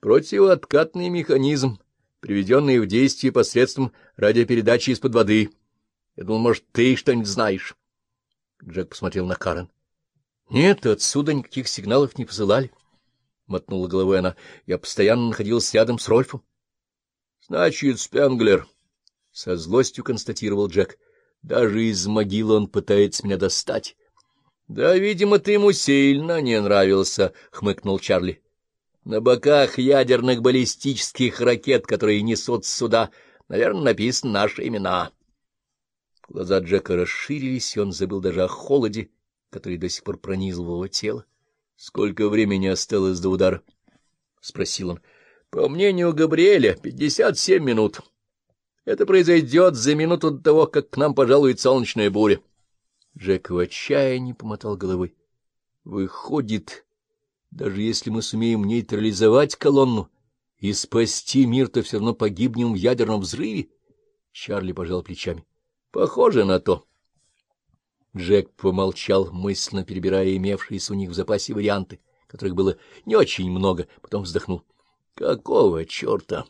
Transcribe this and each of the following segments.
Противооткатный механизм, приведенный в действие посредством радиопередачи из-под воды. Я думал, может, ты что-нибудь знаешь. Джек посмотрел на Карен. — Нет, отсюда никаких сигналов не посылали. — мотнула головой она. — Я постоянно находился рядом с Рольфом. — Значит, Спенглер, — со злостью констатировал Джек. — Даже из могилы он пытается меня достать. — Да, видимо, ты ему сильно не нравился, — хмыкнул Чарли. На боках ядерных баллистических ракет, которые несут сюда, наверное, написаны наши имена. Глаза Джека расширились, и он забыл даже о холоде, который до сих пор пронизывал его тело. — Сколько времени осталось до удара? — спросил он. — По мнению Габриэля, пятьдесят семь минут. Это произойдет за минуту до того, как к нам пожалует солнечная буря. Джек в отчаянии помотал головой. — Выходит, даже если мы сумеем нейтрализовать колонну и спасти мир, то все равно погибнем в ядерном взрыве. Чарли пожал плечами. — Похоже на то. Джек помолчал, мысленно перебирая имевшиеся у них в запасе варианты, которых было не очень много, потом вздохнул. — Какого черта?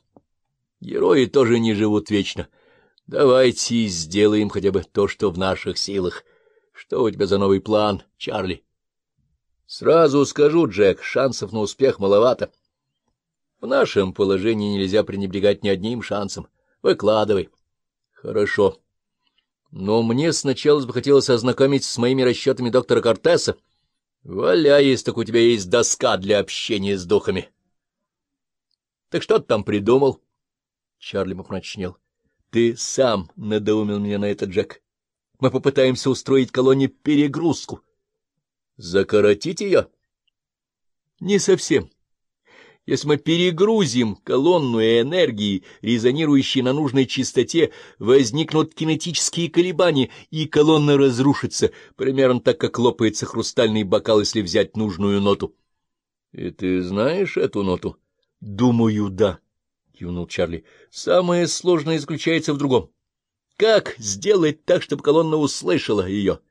Герои тоже не живут вечно. Давайте сделаем хотя бы то, что в наших силах. Что у тебя за новый план, Чарли? — Сразу скажу, Джек, шансов на успех маловато. В нашем положении нельзя пренебрегать ни одним шансом. Выкладывай. Хорошо. Но мне сначала бы хотелось ознакомить с моими расчетами доктора Кортеса. Валяй, если так у тебя есть доска для общения с духами. Так что ты там придумал? Чарли помрачнел. Ты сам надоумил меня на это, Джек. Мы попытаемся устроить колонии перегрузку. — Закоротить ее? Не совсем. Если мы перегрузим колонну энергии, резонирующей на нужной частоте, возникнут кинетические колебания, и колонна разрушится, примерно так, как лопается хрустальный бокал, если взять нужную ноту. — И ты знаешь эту ноту? — Думаю, да, — кивнул Чарли. — Самое сложное заключается в другом. Как сделать так, чтобы колонна услышала ее? —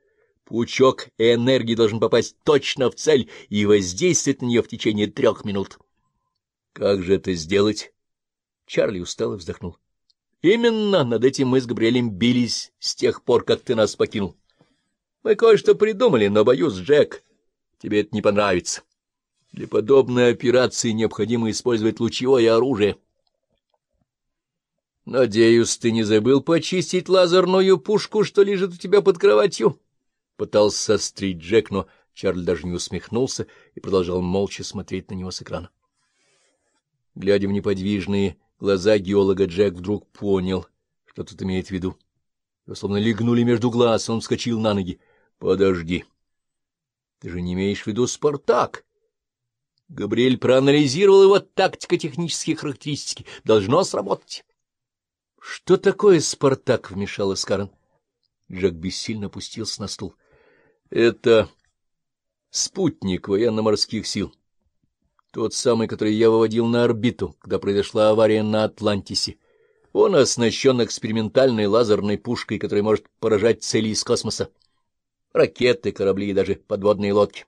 Пучок энергии должен попасть точно в цель и воздействовать на нее в течение трех минут. — Как же это сделать? Чарли устало вздохнул. — Именно над этим мы с Габриэлем бились с тех пор, как ты нас покинул. Мы кое-что придумали, но, боюсь, Джек, тебе это не понравится. Для подобной операции необходимо использовать лучевое оружие. — Надеюсь, ты не забыл почистить лазерную пушку, что лежит у тебя под кроватью? — Пытался сострить Джек, но Чарльз даже не усмехнулся и продолжал молча смотреть на него с экрана. Глядя в неподвижные глаза геолога, Джек вдруг понял, что тут имеет в виду. Его словно легнули между глаз, он вскочил на ноги. — Подожди. Ты же не имеешь в виду «Спартак»? Габриэль проанализировал его тактико-технические характеристики. Должно сработать. — Что такое «Спартак»? — вмешалась Карен. Джек бессильно опустился на стул. Это спутник военно-морских сил. Тот самый, который я выводил на орбиту, когда произошла авария на Атлантисе. Он оснащен экспериментальной лазерной пушкой, которая может поражать цели из космоса. Ракеты, корабли и даже подводные лодки.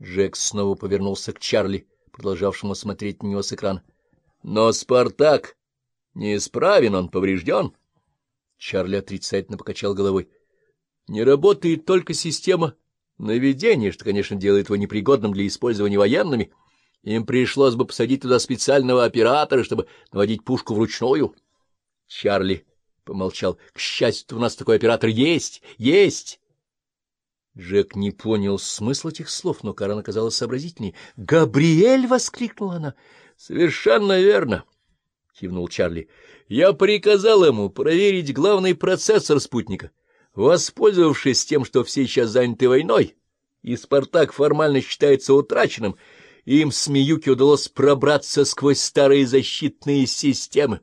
Джек снова повернулся к Чарли, продолжавшему смотреть на него с экрана. — Но Спартак неисправен, он поврежден. Чарли отрицательно покачал головой. Не работает только система наведения, что, конечно, делает его непригодным для использования военными. Им пришлось бы посадить туда специального оператора, чтобы наводить пушку вручную. Чарли помолчал. — К счастью, у нас такой оператор есть, есть. Джек не понял смысла этих слов, но Карен оказалась сообразительней. — Габриэль! — воскликнула она. — Совершенно верно, — кивнул Чарли. — Я приказал ему проверить главный процессор спутника — Воспользовавшись тем, что все сейчас заняты войной, и Спартак формально считается утраченным, им с Миюки удалось пробраться сквозь старые защитные системы.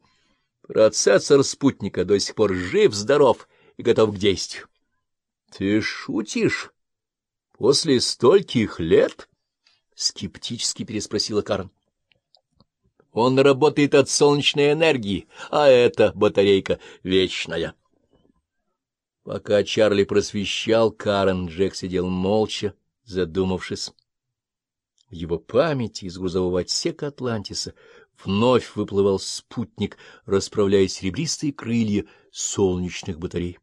Процессор спутника до сих пор жив-здоров и готов к действию. — Ты шутишь? После стольких лет? — скептически переспросила Карн. — Он работает от солнечной энергии, а эта батарейка вечная. Пока Чарли просвещал Карен, Джек сидел молча, задумавшись. В его памяти из грузового отсека Атлантиса вновь выплывал спутник, расправляя серебристые крылья солнечных батарей.